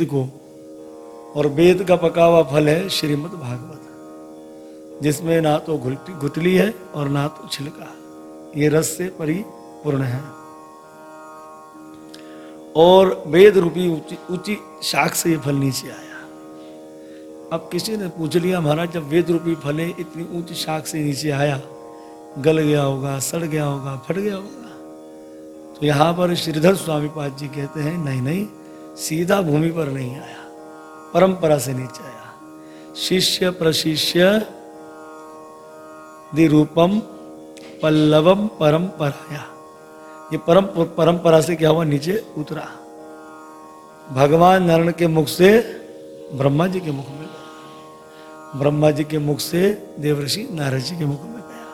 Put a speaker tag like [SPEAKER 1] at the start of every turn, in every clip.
[SPEAKER 1] वेद को, और वेद का पका हुआ फल है श्रीमद् भागवत। जिसमें ना तो गुटली है और ना तो छिलका ये रस से परिपूर्ण है। और वेद रूपी ऊँची शाख से ये फल नीचे आया। अब किसी ने पूछ लिया, महाराज, जब वेद रूपी फल इतनी ऊँची शाख से नीचे आया, गल गया होगा, सड़ गया होगा, फट गया होगा? तो यहाँ पर श्रीधर स्वामी पाद जी कहते हैं, नहीं नहीं सीधा भूमि पर नहीं आया, परंपरा से नीचे आया। शिष्य प्रशिष्य रूपम पल्लवम परंपराया। ये परम परंपरा से क्या हुआ? नीचे उतरा। भगवान नारायण के मुख से ब्रह्मा जी के मुख में गया। ब्रह्मा जी के मुख से देवऋषि नारद जी के मुख में गया।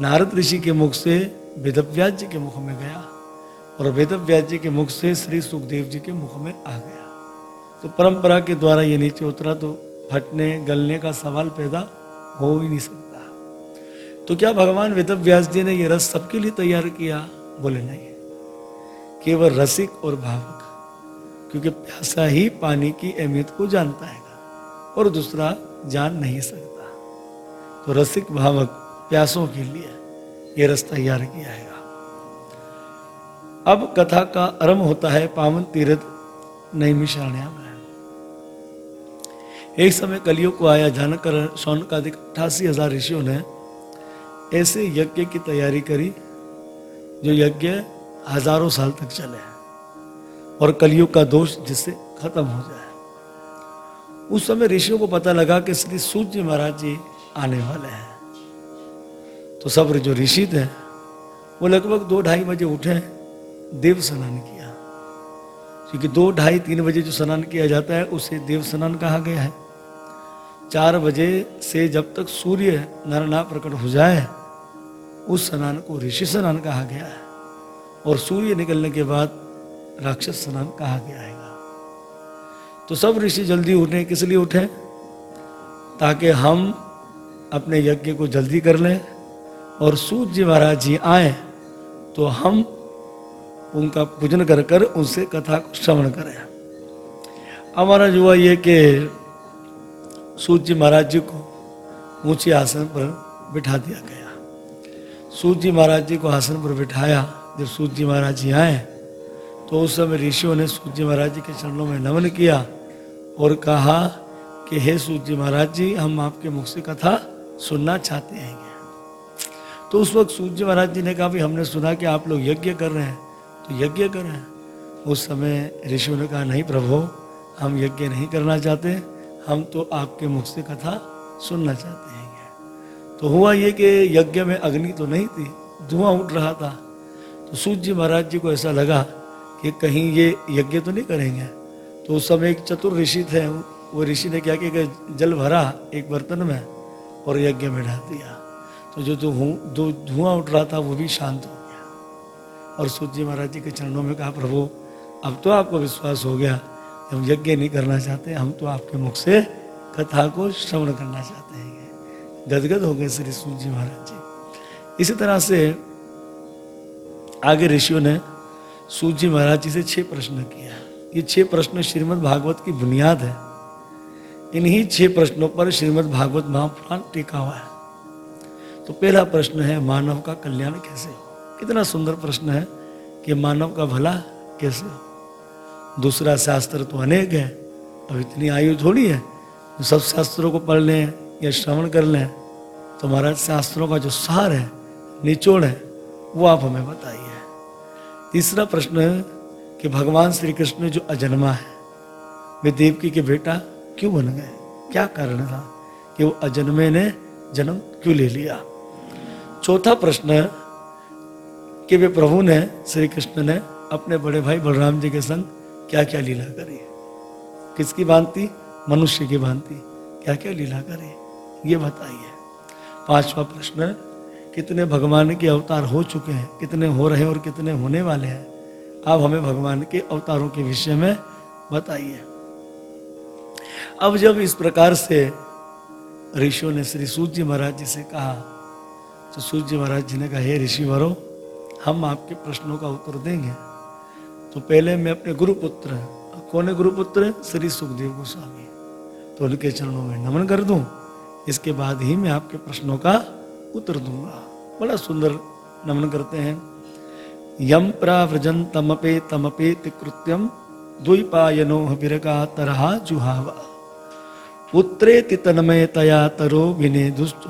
[SPEAKER 1] नारद ऋषि के मुख से वेदव्यास जी के मुख में गया। और वेद व्यास जी के मुख से श्री सुखदेव जी के मुख में आ गया। तो परंपरा के द्वारा ये नीचे उतरा तो फटने, गलने का सवाल पैदा हो ही नहीं सकता। तो क्या भगवान वेद व्यास जी ने यह रस सबके लिए तैयार किया? बोले, नहीं, केवल रसिक और भावक, क्योंकि प्यासा ही पानी की अहमियत को जानता है और दूसरा जान नहीं सकता। तो रसिक भावक प्यासों के लिए ये रस तैयार किया है। अब कथा का आरंभ होता है पावन तीर्थ नैमिषारण्य में। एक समय कलियुग को आया जानकर सौन का अधिक अठासी हज़ार ऋषियों ने ऐसे यज्ञ की तैयारी करी, जो यज्ञ हज़ारों साल तक चले और कलयुग का दोष जिससे खत्म हो जाए। उस समय ऋषियों को पता लगा कि श्री सूर्य महाराज जी आने वाले हैं। तो सब जो ऋषि थे, वो लगभग दो ढाई बजे उठे देव स्नान किया। क्योंकि दो ढाई तीन बजे जो स्नान किया जाता है, उसे देव स्नान कहा गया है। चार बजे से जब तक सूर्य नरना प्रकट हो जाए, उस स्नान को ऋषि स्नान कहा गया है। और सूर्य निकलने के बाद राक्षस स्नान कहा गया है। तो सब ऋषि जल्दी उठे किस लिए उठे? ताकि हम अपने यज्ञ को जल्दी कर लें और सूर्य जी महाराज जी आए तो हम उनका पूजन कर कर उनसे कथा को श्रवण करें। हमारा युवा ये कि सूर्य जी महाराज जी को ऊँचे आसन पर बिठा दिया गया। सूर्य जी महाराज जी को आसन पर बिठाया। जब सूर्य जी महाराज जी आए तो उस समय ऋषियों ने सूर्य जी महाराज जी के चरणों में नमन किया और कहा कि, हे सूर्य जी महाराज जी, हम आपके मुख से कथा सुनना चाहते हैं। तो उस वक्त सूर्य महाराज जी ने कहा भी हमने सुना कि आप लोग यज्ञ कर रहे हैं। तो यज्ञ करें। उस समय ऋषियों ने कहा, नहीं प्रभु, हम यज्ञ नहीं करना चाहते। हम तो आपके मुख से कथा सुनना चाहते हैं। तो हुआ ये कि यज्ञ में अग्नि तो नहीं थी, धुआँ उठ रहा था। तो सूर्य जी महाराज जी को ऐसा लगा कि कहीं ये यज्ञ तो नहीं करेंगे। तो उस समय एक चतुर ऋषि थे, वो ऋषि ने क्या किया जल भरा एक बर्तन में और यज्ञ में डाल दिया। तो जो धुआँ उठ रहा था, वो भी शांत हो और सूर्य जी महाराज जी के चरणों में कहा, प्रभु, अब तो आपको विश्वास हो गया। हम यज्ञ नहीं करना चाहते, हम तो आपके मुख से कथा को श्रवण करना चाहते हैं। गदगद हो गए श्री सूर्य जी महाराज जी। इसी तरह से आगे ऋषियों ने सूर्य जी महाराज जी से छह प्रश्न किया। ये छह प्रश्न श्रीमद् भागवत की बुनियाद है। इन्हीं छह प्रश्नों पर श्रीमद् भागवत महापुराण टिका हुआ है। तो पहला प्रश्न है, मानव का कल्याण कैसे? कितना सुंदर प्रश्न है कि मानव का भला कैसे दूसरा शास्त्र तो अनेक है, अब इतनी आयु थोड़ी है सब शास्त्रों को पढ़ लें या श्रवण कर लें तो महाराज शास्त्रों का जो सार है, निचोड़ है, वो आप हमें बताइए। तीसरा प्रश्न है कि भगवान श्री कृष्ण जो अजन्मा है, वे देवकी के बेटा क्यों बन गए? क्या कारण था कि वो अजन्मे ने जन्म क्यों ले लिया? चौथा प्रश्न कि वे प्रभु ने, श्री कृष्ण ने अपने बड़े भाई बलराम जी के संग क्या क्या लीला करी किसकी भांति? मनुष्य की भांति। क्या क्या लीला करी ये बताइए। पांचवा प्रश्न, कितने भगवान के अवतार हो चुके हैं? कितने हो रहे हैं और कितने होने वाले हैं? आप हमें भगवान के अवतारों के विषय में बताइए। अब जब इस प्रकार से ऋषियों ने श्री सूर्य महाराज जी से कहा तो सूर्य महाराज जी ने कहा, हे ऋषि वरो हम आपके प्रश्नों का उत्तर देंगे। तो पहले मैं अपने गुरुपुत्र, कौन है गुरुपुत्र? श्री सुखदेव गोस्वामी। तो उनके चरणों में नमन कर दूँ। इसके बाद ही मैं आपके प्रश्नों का उत्तर दूँगा। बड़ा सुंदर नमन करते हैं। यम प्राव्रजन तमपे तमपे कृत्यम द्वैपायनो विरगा तरहा जुहावा। पुत्रे तितनमय तया तरो विने दुष्ट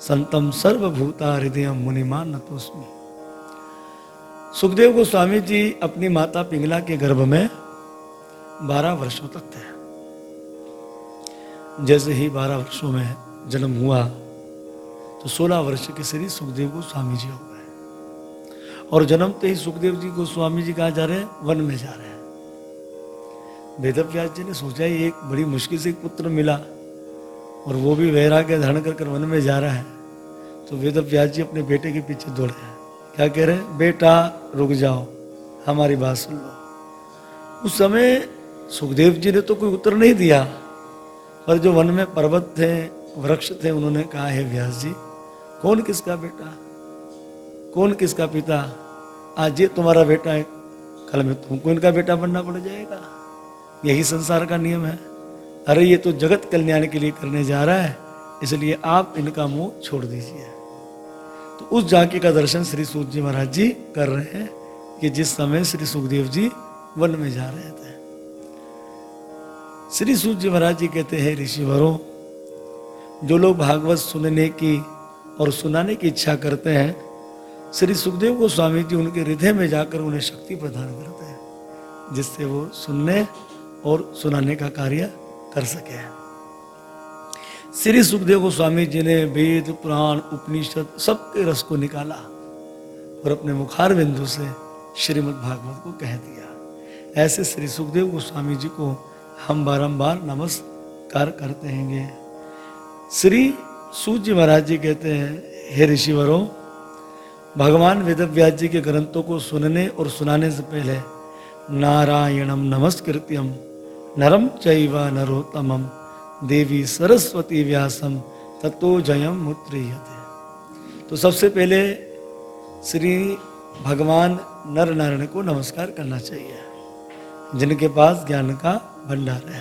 [SPEAKER 1] संतम सर्वभूता हृदय मुनिमा नतोस्मी सुखदेव गोस्वामी जी अपनी माता पिंगला के गर्भ में बारह वर्षों तक थे। जैसे ही बारह वर्षों में जन्म हुआ तो सोलह वर्ष के श्री सुखदेव गोस्वामी जी हो गए। और जन्मते ही सुखदेव जी गोस्वामी जी कहा जा रहे हैं? वन में जा रहे हैं। वेद व्यास जी ने सोचा, ये एक बड़ी मुश्किल से पुत्र मिला और वो भी वैराग्य धारण कर वन में जा रहा है। तो वेद व्यास जी अपने बेटे के पीछे दौड़े हैं। क्या कह रहे बेटा, रुक जाओ। हमारी बात सुन लो। उस समय सुखदेव जी ने तो कोई उत्तर नहीं दिया, पर जो वन में पर्वत थे, वृक्ष थे, उन्होंने कहा, है व्यास जी, कौन किसका बेटा? कौन किसका पिता? आज ये तुम्हारा बेटा है, कल में तुमको इनका बेटा बनना पड़ जाएगा। यही संसार का नियम है। अरे, ये तो जगत कल्याण के लिए करने जा रहा है, इसलिए आप इनका मुँह छोड़ दीजिए। तो उस जाके का दर्शन श्री सूत जी महाराज जी कर रहे हैं कि जिस समय श्री सुखदेव जी वन में जा रहे थे। श्री सूत जी महाराज जी कहते हैं, ऋषिवरों, जो लोग भागवत सुनने की और सुनाने की इच्छा करते हैं, श्री सुखदेव को स्वामी जी उनके हृदय में जाकर उन्हें शक्ति प्रदान करते हैं, जिससे वो सुनने और सुनाने का कार्य कर सके श्री सुखदेव गोस्वामी जी ने वेद, पुराण, उपनिषद सबके रस को निकाला और अपने मुखार बिंदु से श्रीमद् भागवत को कह दिया। ऐसे श्री सुखदेव गोस्वामी जी को हम बारंबार नमस्कार करते हैं श्री सूर्य महाराज जी कहते हैं, हे ऋषिवरों, भगवान वेद जी के ग्रंथों को सुनने और सुनाने से पहले नारायणम नमस्कृत्यम नरम चैव नरोत्तमम। देवी सरस्वती व्यासम तत्व जयम मुत्रियते तो सबसे पहले श्री भगवान नर नारायण को नमस्कार करना चाहिए, जिनके पास ज्ञान का भंडार है।